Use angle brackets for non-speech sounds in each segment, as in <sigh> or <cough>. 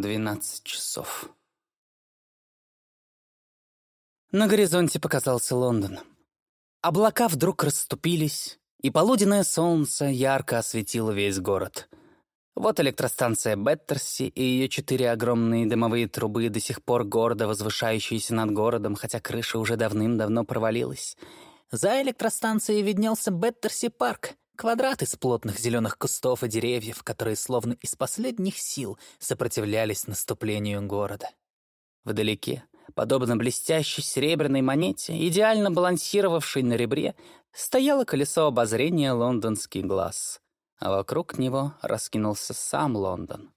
Двенадцать часов. На горизонте показался Лондон. Облака вдруг расступились, и полуденное солнце ярко осветило весь город. Вот электростанция Беттерси и ее четыре огромные дымовые трубы, до сих пор гордо возвышающиеся над городом, хотя крыша уже давным-давно провалилась. За электростанцией виднелся Беттерси-парк, квадрат из плотных зеленых кустов и деревьев, которые словно из последних сил сопротивлялись наступлению города. Вдалеке Подобно блестящей серебряной монете, идеально балансировавшей на ребре, стояло колесо обозрения «Лондонский глаз», а вокруг него раскинулся сам Лондон.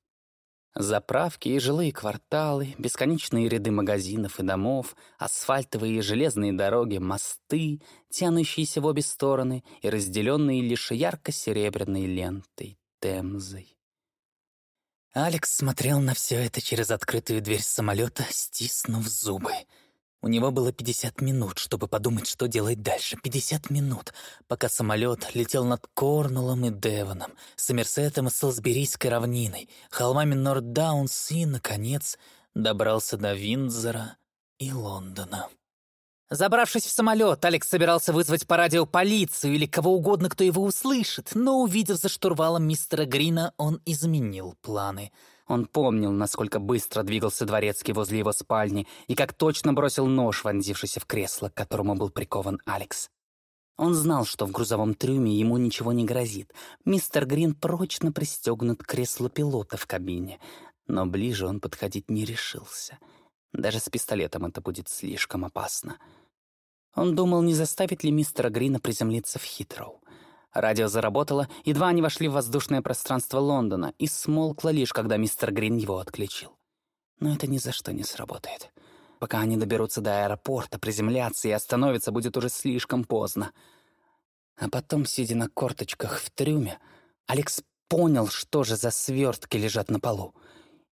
Заправки и жилые кварталы, бесконечные ряды магазинов и домов, асфальтовые и железные дороги, мосты, тянущиеся в обе стороны и разделенные лишь ярко-серебряной лентой Темзой. Алекс смотрел на все это через открытую дверь самолета, стиснув зубы. У него было 50 минут, чтобы подумать, что делать дальше. 50 минут, пока самолет летел над Корнулом и Девоном, Сомерсетом и Солсберийской равниной, холмами Нордаунс и, наконец, добрался до Виндзора и Лондона. Забравшись в самолет, Алекс собирался вызвать по радио полицию или кого угодно, кто его услышит, но, увидев за штурвалом мистера Грина, он изменил планы. Он помнил, насколько быстро двигался дворецкий возле его спальни и как точно бросил нож, вонзившийся в кресло, к которому был прикован Алекс. Он знал, что в грузовом трюме ему ничего не грозит. Мистер Грин прочно пристегнут к креслу пилота в кабине, но ближе он подходить не решился — даже с пистолетом это будет слишком опасно. Он думал, не заставит ли мистера Грина приземлиться в Хитроу. Радио заработало, едва они вошли в воздушное пространство Лондона, и смолкло лишь, когда мистер Грин его отключил. Но это ни за что не сработает. Пока они доберутся до аэропорта, приземлятся и остановятся, будет уже слишком поздно. А потом, сидя на корточках в трюме, Алекс понял, что же за свертки лежат на полу.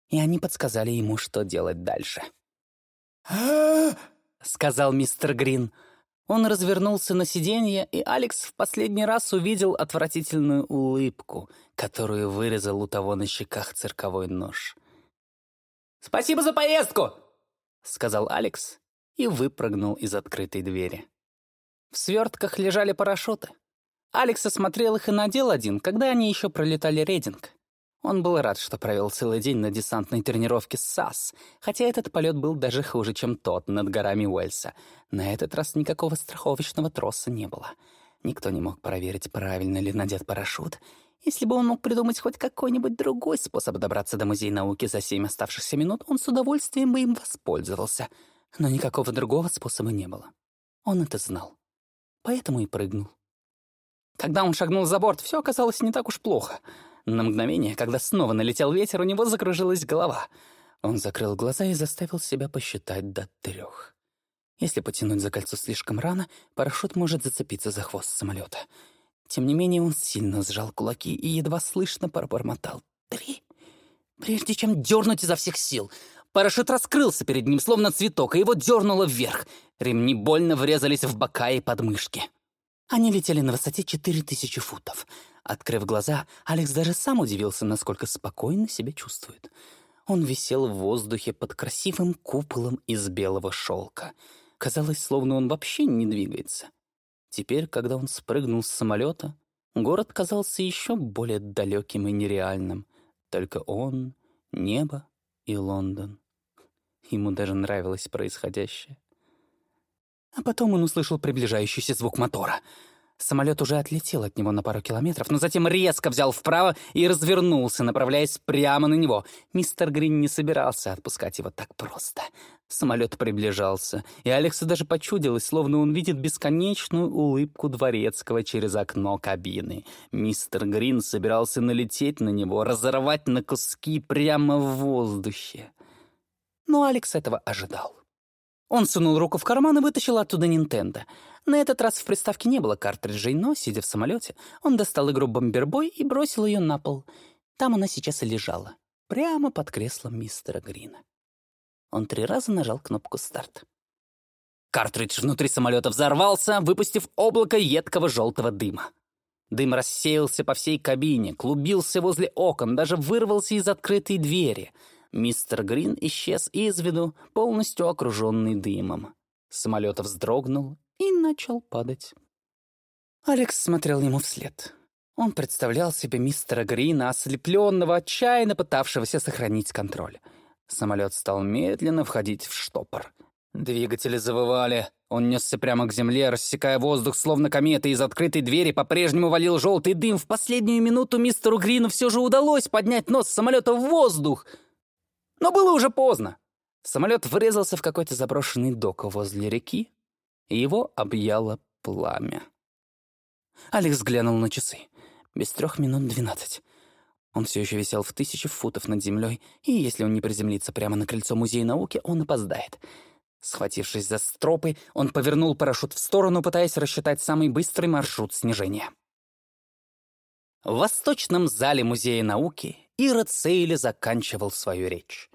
И они подсказали ему, что делать дальше. сказал мистер Грин. Он развернулся на сиденье, и Алекс в последний раз увидел отвратительную улыбку, которую вырезал у того на щеках цирковой нож. «Спасибо за поездку!» — сказал Алекс и выпрыгнул из открытой двери. В свертках лежали парашюты. Алекс осмотрел их и надел один, когда они еще пролетали рейдинг. Он был рад, что провел целый день на десантной тренировке с САС, хотя этот полет был даже хуже, чем тот над горами Уэльса. На этот раз никакого страховочного троса не было. Никто не мог проверить, правильно ли надет парашют. Если бы он мог придумать хоть какой-нибудь другой способ добраться до Музея науки за семь оставшихся минут, он с удовольствием бы им воспользовался. Но никакого другого способа не было. Он это знал. Поэтому и прыгнул. Когда он шагнул за борт, все оказалось не так уж плохо — на мгновение, когда снова налетел ветер, у него закружилась голова. Он закрыл глаза и заставил себя посчитать до трех. Если потянуть за кольцо слишком рано, парашют может зацепиться за хвост самолета. Тем не менее, он сильно сжал кулаки и едва слышно пробормотал «Три». Прежде чем дернуть изо всех сил, парашют раскрылся перед ним, словно цветок, и его дернуло вверх. Ремни больно врезались в бока и подмышки. Они летели на высоте 4000 футов. Открыв глаза, Алекс даже сам удивился, насколько спокойно себя чувствует. Он висел в воздухе под красивым куполом из белого шелка. Казалось, словно он вообще не двигается. Теперь, когда он спрыгнул с самолета, город казался еще более далеким и нереальным. Только он, небо и Лондон. Ему даже нравилось происходящее. А потом он услышал приближающийся звук мотора — Самолет уже отлетел от него на пару километров, но затем резко взял вправо и развернулся, направляясь прямо на него. Мистер Грин не собирался отпускать его так просто. Самолет приближался, и Алексу даже почудилось, словно он видит бесконечную улыбку дворецкого через окно кабины. Мистер Грин собирался налететь на него, разорвать на куски прямо в воздухе. Но Алекс этого ожидал. Он сунул руку в карман и вытащил оттуда Нинтендо — на этот раз в приставке не было картриджей, но, сидя в самолете, он достал игру «Бомбербой» и бросил ее на пол. Там она сейчас и лежала, прямо под креслом мистера Грина. Он три раза нажал кнопку «Старт». Картридж внутри самолета взорвался, выпустив облако едкого желтого дыма. Дым рассеялся по всей кабине, клубился возле окон, даже вырвался из открытой двери — Мистер Грин исчез из виду, полностью окруженный дымом. Самолет вздрогнул и начал падать. Алекс смотрел ему вслед. Он представлял себе мистера Грина, ослепленного, отчаянно пытавшегося сохранить контроль. Самолет стал медленно входить в штопор. Двигатели завывали. Он несся прямо к земле, рассекая воздух, словно комета. Из открытой двери по-прежнему валил желтый дым. В последнюю минуту мистеру Грину все же удалось поднять нос самолета в воздух. Но было уже поздно. Самолет врезался в какой-то заброшенный док возле реки, и его объяло пламя. Алекс глянул на часы. Без трех минут двенадцать. Он все еще висел в тысячи футов над землей, и если он не приземлится прямо на крыльцо Музея науки, он опоздает. Схватившись за стропы, он повернул парашют в сторону, пытаясь рассчитать самый быстрый маршрут снижения. В восточном зале Музея науки Ирод Сейли заканчивал свою речь.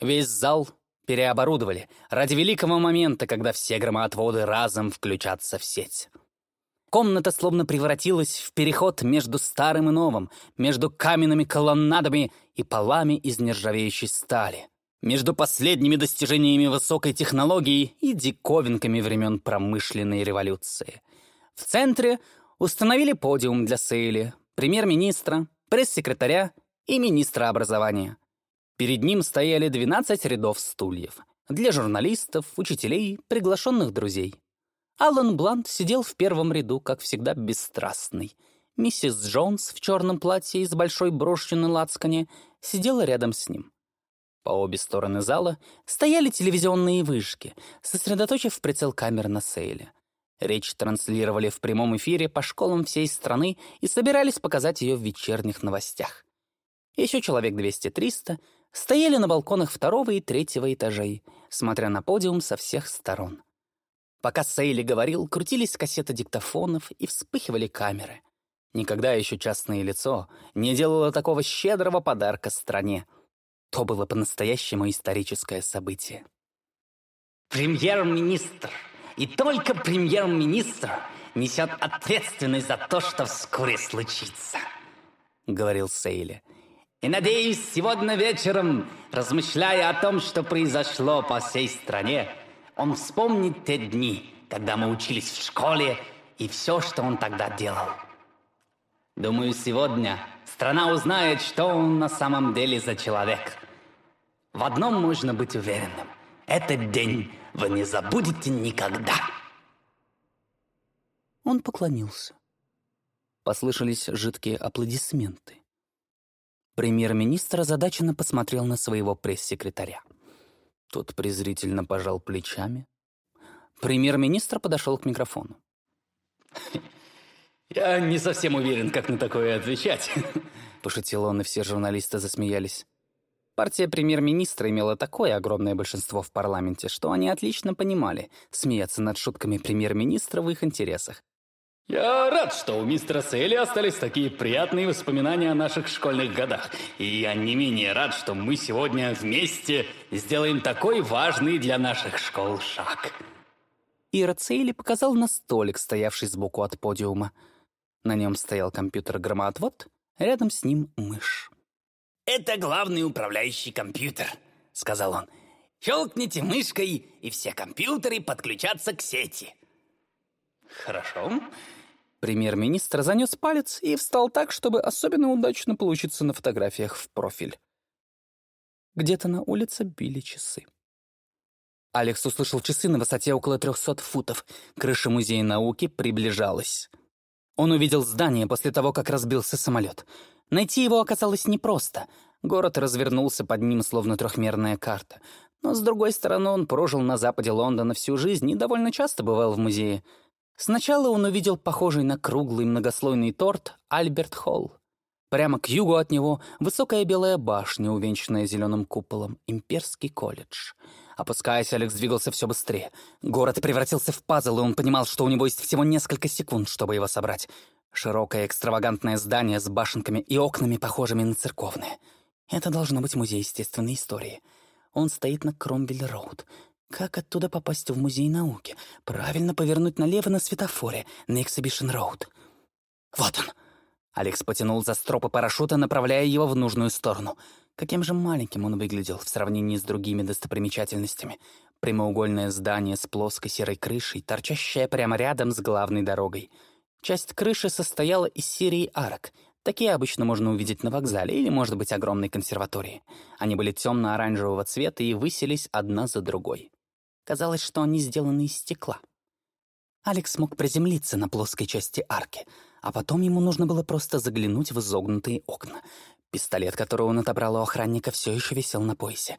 Весь зал переоборудовали ради великого момента, когда все громоотводы разом включатся в сеть. Комната словно превратилась в переход между старым и новым, между каменными колоннадами и полами из нержавеющей стали между последними достижениями высокой технологии и диковинками времен промышленной революции. В центре установили подиум для Сейли, премьер-министра, пресс-секретаря и министра образования. Перед ним стояли 12 рядов стульев для журналистов, учителей, приглашенных друзей. Алан Блант сидел в первом ряду, как всегда, бесстрастный. Миссис Джонс в черном платье и с большой брошью на лацкане сидела рядом с ним. По обе стороны зала стояли телевизионные вышки, сосредоточив прицел камер на Сейле. Речь транслировали в прямом эфире по школам всей страны и собирались показать ее в вечерних новостях. Еще человек 200-300 стояли на балконах второго и третьего этажей, смотря на подиум со всех сторон. Пока Сейли говорил, крутились кассеты диктофонов и вспыхивали камеры. Никогда еще частное лицо не делало такого щедрого подарка стране — то было по-настоящему историческое событие. Премьер-министр, и только премьер-министр несет ответственность за то, что вскоре случится, говорил Сейли. И надеюсь, сегодня вечером, размышляя о том, что произошло по всей стране, он вспомнит те дни, когда мы учились в школе и все, что он тогда делал. Думаю, сегодня страна узнает, что он на самом деле за человек. В одном можно быть уверенным. Этот день вы не забудете никогда. Он поклонился. Послышались жидкие аплодисменты. Премьер-министр озадаченно посмотрел на своего пресс-секретаря. Тот презрительно пожал плечами. Премьер-министр подошел к микрофону. <laughs> «Я не совсем уверен, как на такое отвечать», <laughs> — пошутил он, и все журналисты засмеялись. Партия премьер-министра имела такое огромное большинство в парламенте, что они отлично понимали, смеяться над шутками премьер-министра в их интересах. «Я рад, что у мистера Сейли остались такие приятные воспоминания о наших школьных годах. И я не менее рад, что мы сегодня вместе сделаем такой важный для наших школ шаг». Ира Сейли показал на столик, стоявший сбоку от подиума. На нем стоял компьютер-громоотвод, рядом с ним мышь. «Это главный управляющий компьютер», — сказал он. «Щелкните мышкой, и все компьютеры подключатся к сети». «Хорошо». Премьер-министр занес палец и встал так, чтобы особенно удачно получиться на фотографиях в профиль. Где-то на улице били часы. Алекс услышал часы на высоте около трехсот футов. Крыша музея науки приближалась. Он увидел здание после того, как разбился самолет — Найти его оказалось непросто. Город развернулся под ним, словно трехмерная карта. Но, с другой стороны, он прожил на западе Лондона всю жизнь и довольно часто бывал в музее. Сначала он увидел похожий на круглый многослойный торт Альберт Холл. Прямо к югу от него высокая белая башня, увенчанная зеленым куполом, имперский колледж. Опускаясь, Алекс двигался все быстрее. Город превратился в пазл, и он понимал, что у него есть всего несколько секунд, чтобы его собрать. Широкое экстравагантное здание с башенками и окнами, похожими на церковные. Это должно быть музей естественной истории. Он стоит на Кромвель-Роуд. Как оттуда попасть в музей науки? Правильно повернуть налево на светофоре, на Эксибишн-Роуд. Вот он. Алекс потянул за стропы парашюта, направляя его в нужную сторону. Каким же маленьким он выглядел в сравнении с другими достопримечательностями. Прямоугольное здание с плоской серой крышей, торчащее прямо рядом с главной дорогой. Часть крыши состояла из серии арок. Такие обычно можно увидеть на вокзале или, может быть, огромной консерватории. Они были темно-оранжевого цвета и высились одна за другой. Казалось, что они сделаны из стекла. Алекс мог приземлиться на плоской части арки, а потом ему нужно было просто заглянуть в изогнутые окна. Пистолет, который он отобрал у охранника, все еще висел на поясе.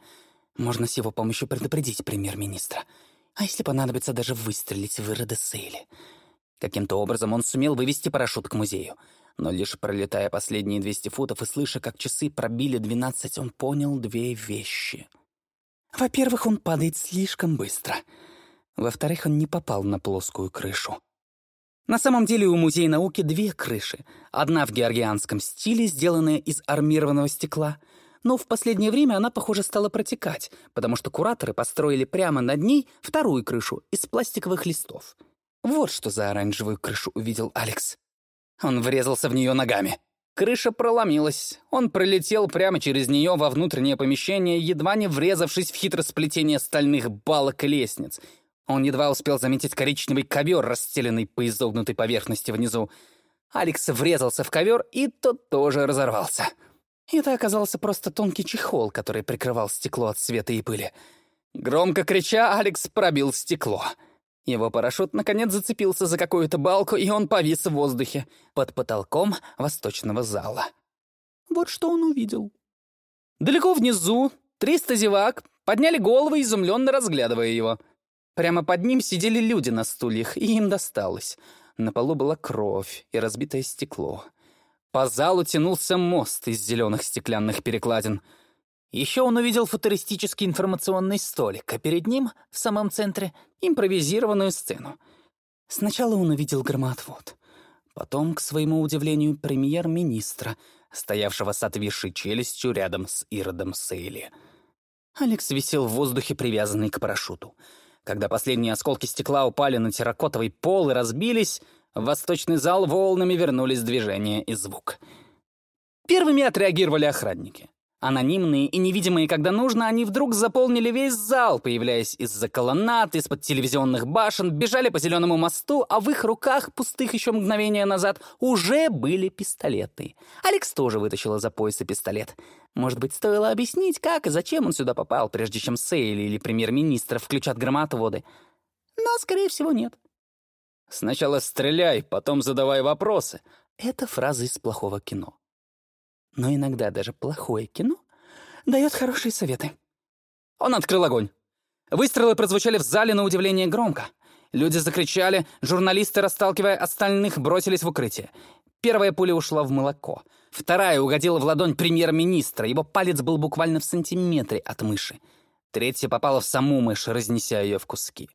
Можно с его помощью предупредить премьер-министра. А если понадобится даже выстрелить в Ирода Сейли? Каким-то образом он сумел вывести парашют к музею. Но лишь пролетая последние 200 футов и слыша, как часы пробили 12, он понял две вещи. Во-первых, он падает слишком быстро. Во-вторых, он не попал на плоскую крышу. На самом деле у Музея науки две крыши. Одна в георгианском стиле, сделанная из армированного стекла — но в последнее время она, похоже, стала протекать, потому что кураторы построили прямо над ней вторую крышу из пластиковых листов. Вот что за оранжевую крышу увидел Алекс. Он врезался в нее ногами. Крыша проломилась. Он пролетел прямо через нее во внутреннее помещение, едва не врезавшись в хитросплетение стальных балок и лестниц. Он едва успел заметить коричневый ковер, расстеленный по изогнутой поверхности внизу. Алекс врезался в ковер, и тот тоже разорвался. Это оказался просто тонкий чехол, который прикрывал стекло от света и пыли. Громко крича, Алекс пробил стекло. Его парашют наконец зацепился за какую-то балку, и он повис в воздухе под потолком восточного зала. Вот что он увидел. Далеко внизу триста зевак подняли головы, изумленно разглядывая его. Прямо под ним сидели люди на стульях, и им досталось. На полу была кровь и разбитое стекло. По залу тянулся мост из зеленых стеклянных перекладин. Еще он увидел футуристический информационный столик, а перед ним, в самом центре, импровизированную сцену. Сначала он увидел громоотвод. Потом, к своему удивлению, премьер-министра, стоявшего с отвисшей челюстью рядом с Иродом Сейли. Алекс висел в воздухе, привязанный к парашюту. Когда последние осколки стекла упали на терракотовый пол и разбились, в восточный зал волнами вернулись движение и звук. Первыми отреагировали охранники. Анонимные и невидимые, когда нужно, они вдруг заполнили весь зал, появляясь из-за колоннад, из-под телевизионных башен, бежали по зеленому мосту, а в их руках, пустых еще мгновение назад, уже были пистолеты. Алекс тоже вытащил из-за пояса пистолет. Может быть, стоило объяснить, как и зачем он сюда попал, прежде чем Сейли или премьер-министр включат громоотводы. Но, скорее всего, нет. Сначала стреляй, потом задавай вопросы. Это фраза из плохого кино. Но иногда даже плохое кино дает хорошие советы. Он открыл огонь. Выстрелы прозвучали в зале на удивление громко. Люди закричали, журналисты, расталкивая остальных, бросились в укрытие. Первая пуля ушла в молоко. Вторая угодила в ладонь премьер-министра. Его палец был буквально в сантиметре от мыши. Третья попала в саму мышь, разнеся ее в куски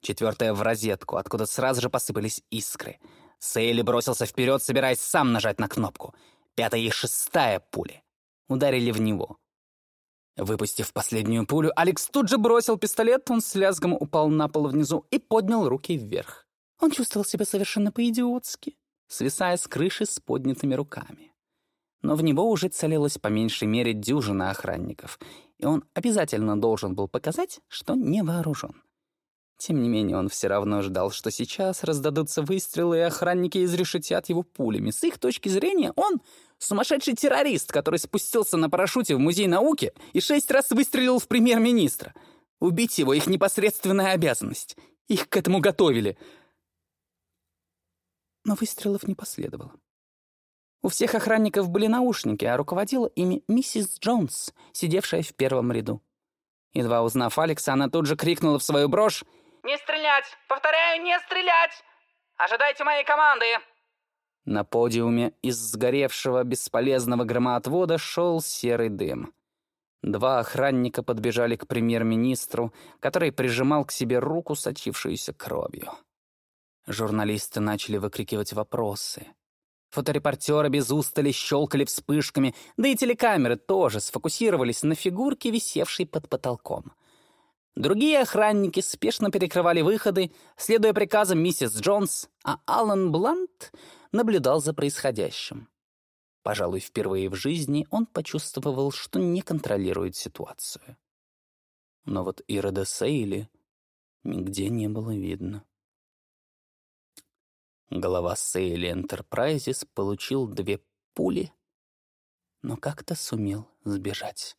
четвертая в розетку, откуда сразу же посыпались искры. Сейли бросился вперед, собираясь сам нажать на кнопку. Пятая и шестая пули ударили в него. Выпустив последнюю пулю, Алекс тут же бросил пистолет, он с лязгом упал на пол внизу и поднял руки вверх. Он чувствовал себя совершенно по-идиотски, свисая с крыши с поднятыми руками. Но в него уже целилась по меньшей мере дюжина охранников, и он обязательно должен был показать, что не вооружен. Тем не менее, он все равно ждал, что сейчас раздадутся выстрелы, и охранники изрешетят его пулями. С их точки зрения, он — сумасшедший террорист, который спустился на парашюте в Музей науки и шесть раз выстрелил в премьер-министра. Убить его — их непосредственная обязанность. Их к этому готовили. Но выстрелов не последовало. У всех охранников были наушники, а руководила ими миссис Джонс, сидевшая в первом ряду. Едва узнав Алекса, она тут же крикнула в свою брошь «Не стрелять! Повторяю, не стрелять! Ожидайте моей команды!» На подиуме из сгоревшего бесполезного громоотвода шел серый дым. Два охранника подбежали к премьер-министру, который прижимал к себе руку, сочившуюся кровью. Журналисты начали выкрикивать вопросы. Фоторепортеры без устали щелкали вспышками, да и телекамеры тоже сфокусировались на фигурке, висевшей под потолком. Другие охранники спешно перекрывали выходы, следуя приказам миссис Джонс, а Алан Блант наблюдал за происходящим. Пожалуй, впервые в жизни он почувствовал, что не контролирует ситуацию. Но вот Ирода Сейли нигде не было видно. Голова Сейли Энтерпрайзис получил две пули, но как-то сумел сбежать.